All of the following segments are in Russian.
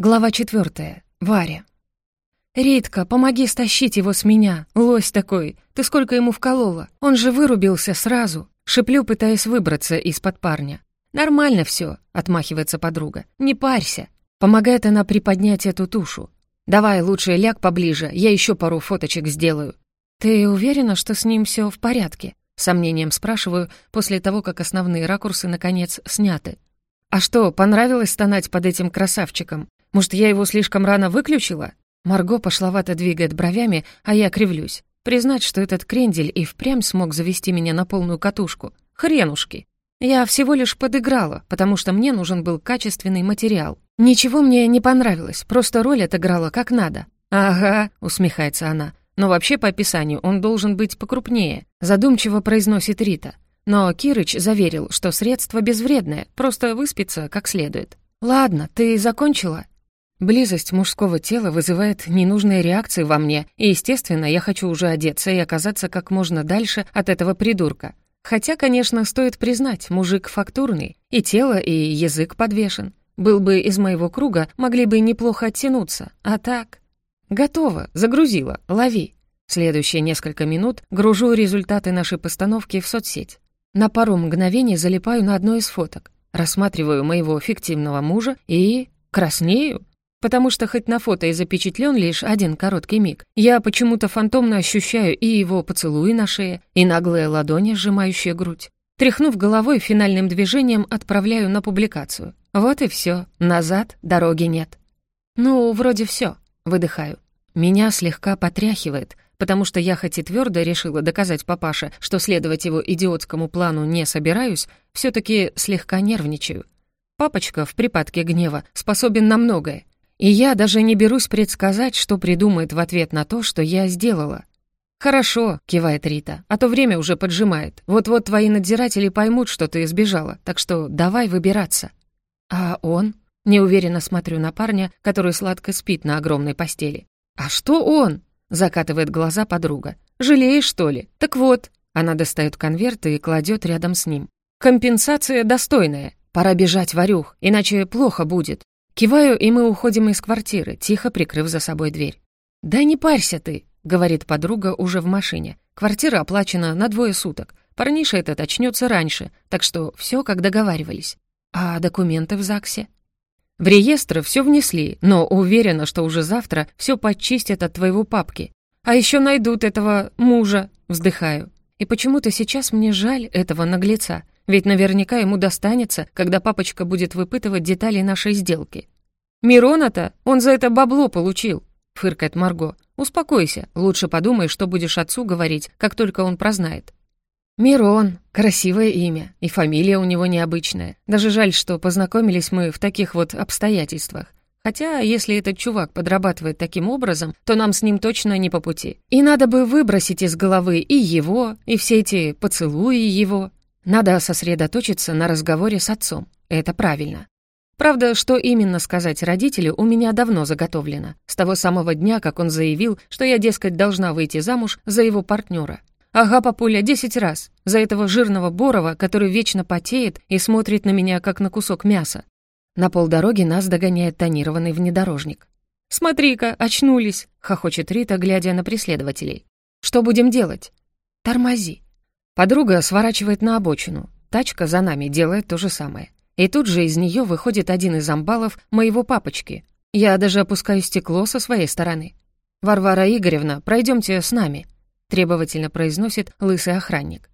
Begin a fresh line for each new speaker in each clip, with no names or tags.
Глава четвертая. Варя. «Ритка, помоги стащить его с меня, лось такой. Ты сколько ему вколола? Он же вырубился сразу». Шиплю, пытаясь выбраться из-под парня. «Нормально все, отмахивается подруга. «Не парься». Помогает она приподнять эту тушу. «Давай лучше ляг поближе, я еще пару фоточек сделаю». «Ты уверена, что с ним все в порядке?» Сомнением спрашиваю после того, как основные ракурсы, наконец, сняты. «А что, понравилось стонать под этим красавчиком? Может, я его слишком рано выключила? Марго пошловато двигает бровями, а я кривлюсь. Признать, что этот крендель и впрямь смог завести меня на полную катушку. Хренушки. Я всего лишь подыграла, потому что мне нужен был качественный материал. Ничего мне не понравилось, просто роль отыграла как надо. «Ага», — усмехается она. «Но вообще по описанию он должен быть покрупнее», — задумчиво произносит Рита. Но Кирыч заверил, что средство безвредное, просто выспится как следует. «Ладно, ты закончила?» Близость мужского тела вызывает ненужные реакции во мне, и, естественно, я хочу уже одеться и оказаться как можно дальше от этого придурка. Хотя, конечно, стоит признать, мужик фактурный, и тело, и язык подвешен. Был бы из моего круга, могли бы неплохо оттянуться, а так... Готово, загрузила, лови. Следующие несколько минут гружу результаты нашей постановки в соцсеть. На пару мгновений залипаю на одной из фоток, рассматриваю моего фиктивного мужа и... краснею. Потому что хоть на фото и запечатлен лишь один короткий миг, я почему-то фантомно ощущаю и его поцелуи на шее, и наглые ладони, сжимающие грудь. Тряхнув головой, финальным движением отправляю на публикацию. Вот и все. Назад дороги нет. Ну, вроде все. Выдыхаю. Меня слегка потряхивает, потому что я хоть и твердо решила доказать папаше, что следовать его идиотскому плану не собираюсь, все таки слегка нервничаю. Папочка в припадке гнева способен на многое, и я даже не берусь предсказать, что придумает в ответ на то, что я сделала. «Хорошо», — кивает Рита, — «а то время уже поджимает. Вот-вот твои надзиратели поймут, что ты сбежала, так что давай выбираться». «А он?» — неуверенно смотрю на парня, который сладко спит на огромной постели. «А что он?» — закатывает глаза подруга. «Жалеешь, что ли? Так вот». Она достает конверт и кладет рядом с ним. «Компенсация достойная. Пора бежать, Варюх, иначе плохо будет. Киваю, и мы уходим из квартиры, тихо прикрыв за собой дверь. «Да не парься ты», — говорит подруга уже в машине. «Квартира оплачена на двое суток. Парниша этот очнется раньше, так что все как договаривались. А документы в ЗАГСе?» «В реестр все внесли, но уверена, что уже завтра все подчистят от твоего папки. А еще найдут этого мужа», — вздыхаю. «И почему-то сейчас мне жаль этого наглеца. Ведь наверняка ему достанется, когда папочка будет выпытывать детали нашей сделки. «Мирона-то, он за это бабло получил», — фыркает Марго. «Успокойся, лучше подумай, что будешь отцу говорить, как только он прознает». «Мирон, красивое имя, и фамилия у него необычная. Даже жаль, что познакомились мы в таких вот обстоятельствах. Хотя, если этот чувак подрабатывает таким образом, то нам с ним точно не по пути. И надо бы выбросить из головы и его, и все эти поцелуи его. Надо сосредоточиться на разговоре с отцом. Это правильно. Правда, что именно сказать родителю, у меня давно заготовлено. С того самого дня, как он заявил, что я, дескать, должна выйти замуж за его партнера. Ага, папуля, десять раз. За этого жирного Борова, который вечно потеет и смотрит на меня, как на кусок мяса. На полдороги нас догоняет тонированный внедорожник. «Смотри-ка, очнулись!» — хохочет Рита, глядя на преследователей. «Что будем делать?» «Тормози», Подруга сворачивает на обочину. Тачка за нами делает то же самое. И тут же из нее выходит один из амбалов моего папочки. Я даже опускаю стекло со своей стороны. «Варвара Игоревна, пройдемте с нами», — требовательно произносит лысый охранник.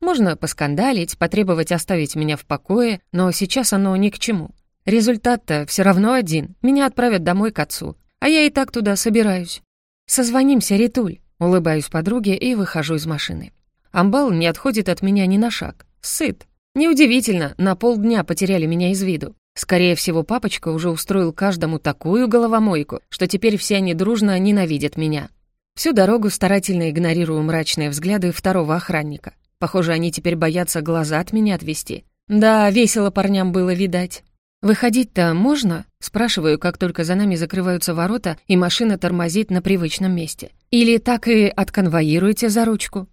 Можно поскандалить, потребовать оставить меня в покое, но сейчас оно ни к чему. Результат-то все равно один. Меня отправят домой к отцу. А я и так туда собираюсь. «Созвонимся, Ритуль», — улыбаюсь подруге и выхожу из машины. Амбал не отходит от меня ни на шаг. Сыт. Неудивительно, на полдня потеряли меня из виду. Скорее всего, папочка уже устроил каждому такую головомойку, что теперь все они дружно ненавидят меня. Всю дорогу старательно игнорирую мрачные взгляды второго охранника. Похоже, они теперь боятся глаза от меня отвести. Да, весело парням было видать. «Выходить-то можно?» — спрашиваю, как только за нами закрываются ворота, и машина тормозит на привычном месте. «Или так и отконвоируете за ручку?»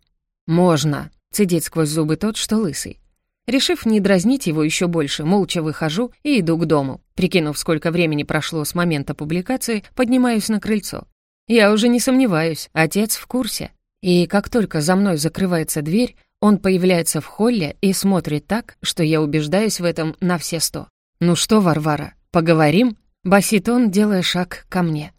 «Можно», — цедит сквозь зубы тот, что лысый. Решив не дразнить его еще больше, молча выхожу и иду к дому. Прикинув, сколько времени прошло с момента публикации, поднимаюсь на крыльцо. Я уже не сомневаюсь, отец в курсе. И как только за мной закрывается дверь, он появляется в холле и смотрит так, что я убеждаюсь в этом на все сто. «Ну что, Варвара, поговорим?» — басит он, делая шаг ко мне.